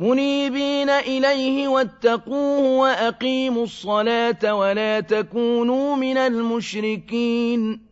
منيبين إليه واتقوه وأقيموا الصلاة ولا تكونوا من المشركين.